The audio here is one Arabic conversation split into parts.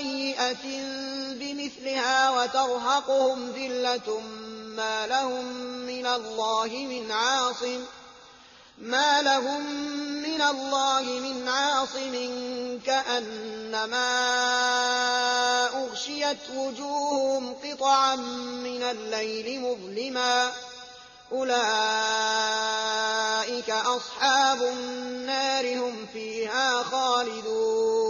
سيئة بمثلها وترهقهم ذلة ما لهم من الله من عاصم ما لهم من الله من عاصم كأنما أغشيت وجوههم قطعا من الليل مظلما أولئك أصحاب النار هم فيها خالدون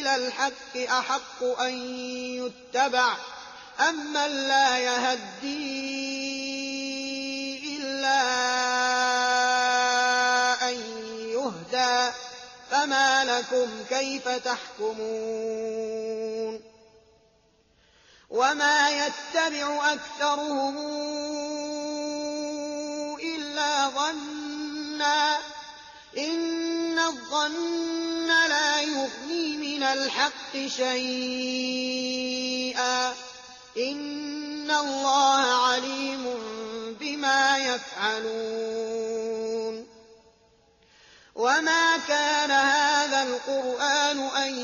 إلى الحق أحق أن يتبع أَمَّن لَّا يَهْدِي إِلَّا أَن يُهْدَىٰ فَمَا لَكُمْ كَيْفَ تَحْكُمُونَ؟ وَمَا يَتَّبِعُ أَكْثَرُهُمْ إِلَّا ظَنًّا ۚ إِنَّ الظَّنَّ مِنَ الْحَقِّ شَيْئًا. إِنَّ اللَّهَ عَلِيمٌ بِمَا يَفْعَلُونَ. وَمَا كَانَ هَٰذَا الْقُرْآنُ أَن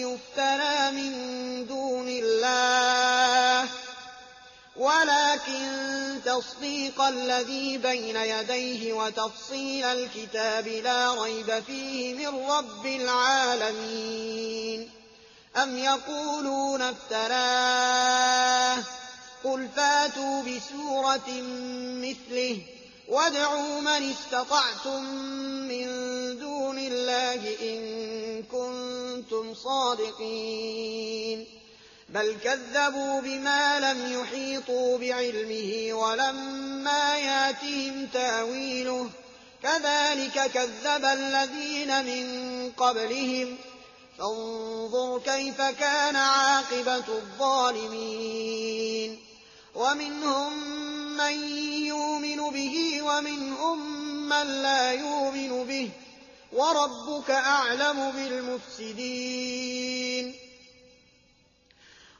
يُفْتَرَىٰ مِن دُونِ اللَّهِ وَلَٰكِن تَصْدِيقَ الَّذِي بَيْنَ يَدَيْهِ وَتَفْصِيلَ الْكِتَابِ لَا رَيْبَ فِيهِ مِن رَّبِّ الْعَالَمِينَ. أَمْ يَقُولُونَ افْتَرَاهُ ۖ؟ قُلْ فَأْتُوا بِسُورَةٍ مِّثْلِهِ وَادْعُوا مَنِ اسْتَطَعْتُم مِّن دُونِ اللَّهِ إِن كُنتُمْ صَادِقِينَ. بَلْ كَذَّبُوا بِمَا لَمْ يُحِيطُوا بِعِلْمِهِ وَلَمَّا يَأْتِهِمْ تَأْوِيلُهُ. كذلك كذب الذين من قبلهم. فانظر كيف كان عاقبة الظالمين. ومنهم من يؤمن به ومنهم من لا يؤمن به. وربك أعلم بالمفسدين.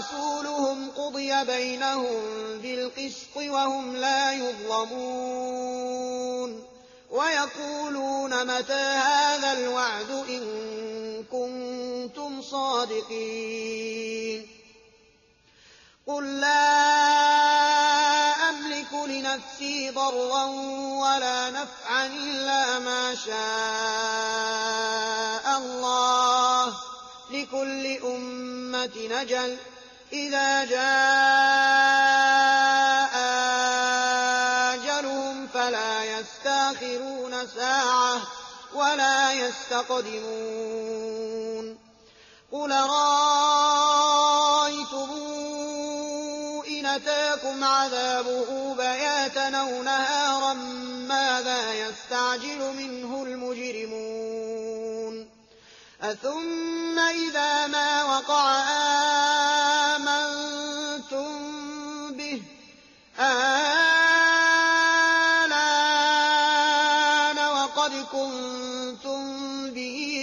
رسولهم قضي بينهم بالقسط وهم لا يظلمون. ويقولون متى هذا الوعد إن كنتم صادقين. قل لا أملك لنفسي ضرا ولا نفعا إلا ما شاء الله. لكل أمة نجل. إذا جاء أجلهم فلا يستأخرون ساعة ولا يستقدمون. قل رأيتم إن أتاكم عذابه بياتا أو نهارا ماذا يستعجل منه المجرمون؟ أثم إذا ما وقع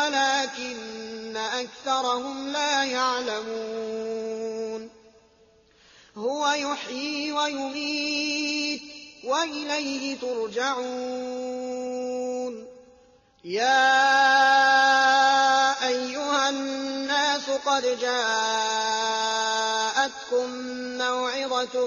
ولكن أكثرهم لا يعلمون. هو يحيي ويميت وإليه ترجعون. يا أيها الناس قد جاءتكم موعظة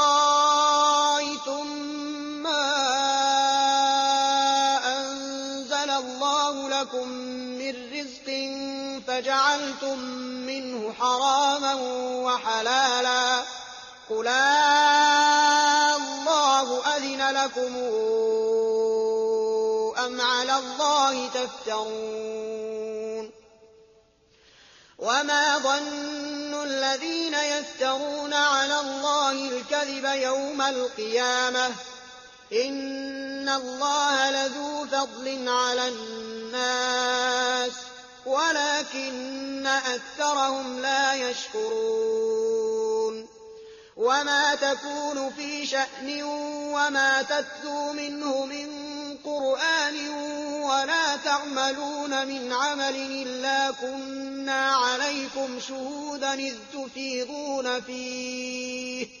فجعلتم منه حراما وحلالا. قل الله أذن لكم أم على الله تفترون؟ وما ظن الذين يفترون على الله الكذب يوم القيامة. إن الله لذو فضل على الناس. ولكن أكثرهم لا يشكرون. وما تكون في شأن وما تتلو منه من قرآن ولا تعملون من عمل إلا كنا عليكم شهودا إذ تفيضون فيه.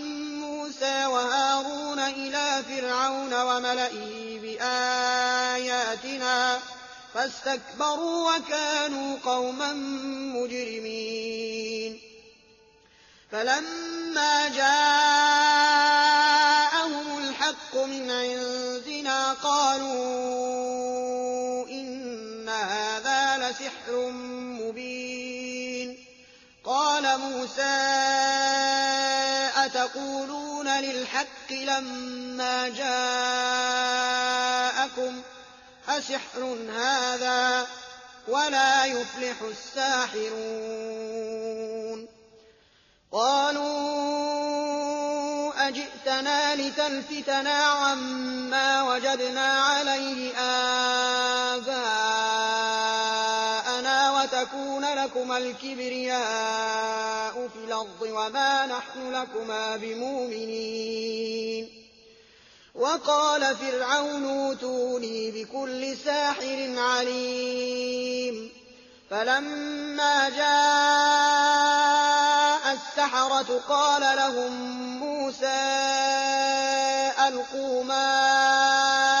موسى وهارون إلى فرعون وملئه بآياتنا فاستكبروا وكانوا قوما مجرمين. فلما جاءهم الحق من عندنا قالوا أتقولون للحق لما جاءكم أسحر هذا ولا يفلح الساحرون قالوا أجئتنا لتلفتنا عما وجدنا عليه آباءنا وتكون لكما الكبرياء في الأرض وما نحن لكما بمؤمنين. وقال فرعون أوتوني بكل ساحر عليم. فلما جاء السحرة قال لهم موسى ألقوا ما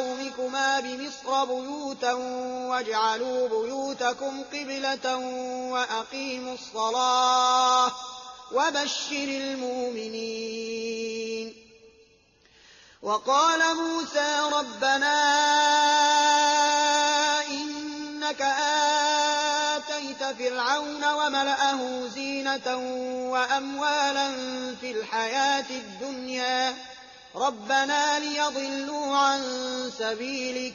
لقومكما بمصر بيوتا واجعلوا بيوتكم قبلة وأقيموا الصلاة وبشر المؤمنين وقال موسى ربنا إنك آتيت فرعون وملأه زينة وأموالا في الحياة الدنيا ربنا ليضلوا عن سبيلك.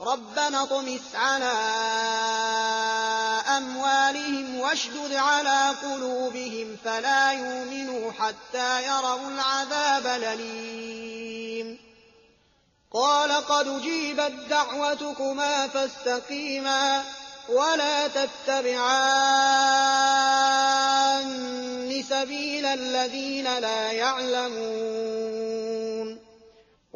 ربنا اطمس على أموالهم واشدد على قلوبهم فلا يؤمنوا حتى يروا العذاب الأليم. قال قد جيبت دعوتكما فاستقيما ولا تتبعان سبيل الذين لا يعلمون.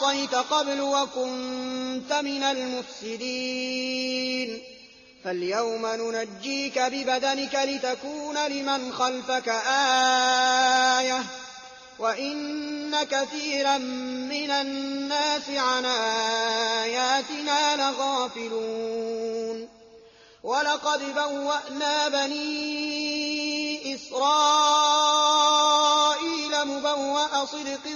عصيت قبل وكنت من المفسدين. فاليوم ننجيك ببدنك لتكون لمن خلفك آية. وإن كثيرا من الناس عن آياتنا لغافلون. ولقد بوأنا بني إسرائيل مبوأ صدق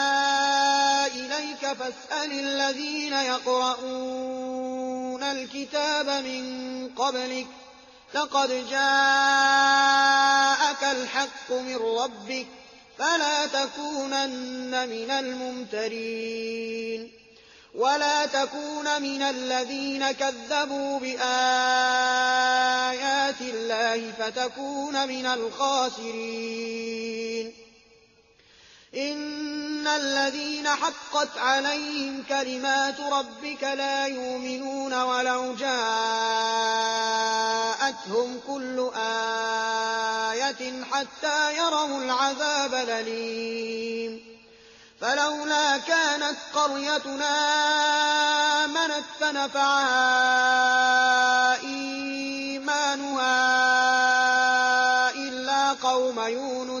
فاسأل الذين يقرؤون الكتاب من قبلك لقد جاءك الحق من ربك فلا تكونن من الممترين ولا تكون من الذين كذبوا بآيات الله فتكون من الخاسرين إن الذين حقت عليهم كلمات ربك لا يؤمنون ولو جاءتهم كل آية حتى يروا العذاب الأليم فلولا كانت قريتنا آمنت فنفعها إيمانها إلا قوم يونس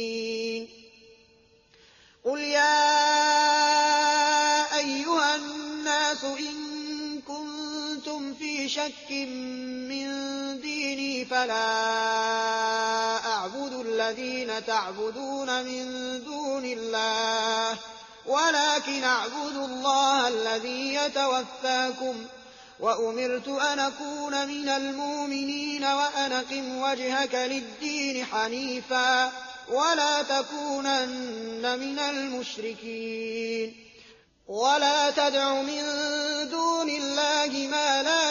شك من ديني فلا أعبد الذين تعبدون من دون الله ولكن اعبدوا الله الذي يتوفاكم. وأمرت أن أكون من المؤمنين وأن أقم وجهك للدين حنيفا ولا تكونن من المشركين. ولا تدع من دون الله ما لا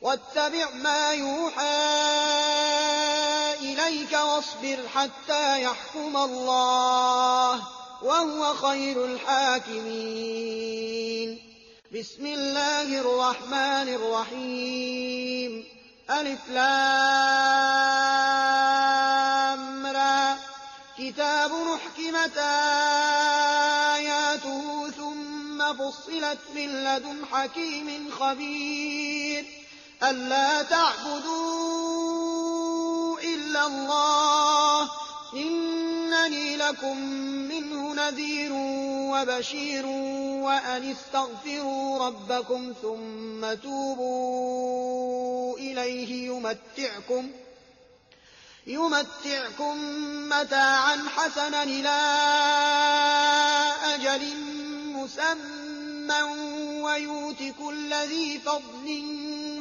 واتبع ما يوحى إليك واصبر حتى يحكم الله وهو خير الحاكمين. بسم الله الرحمن الرحيم. ألف كتاب محكمة آياته ثم فصلت من لدن حكيم خبير. ألا تعبدوا إلا الله إنني لكم منه نذير وبشير وأن استغفروا ربكم ثم توبوا إليه يمتعكم يمتعكم متاعا حسنا إلى أجل مسمى ويؤت كل ذي فضل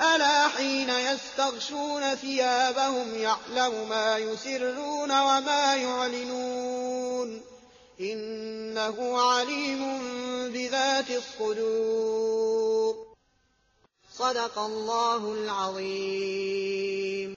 ألا حين يستغشون ثيابهم يعلم ما يسرون وما يعلنون إنه عليم بذات الصدور. صدق الله العظيم.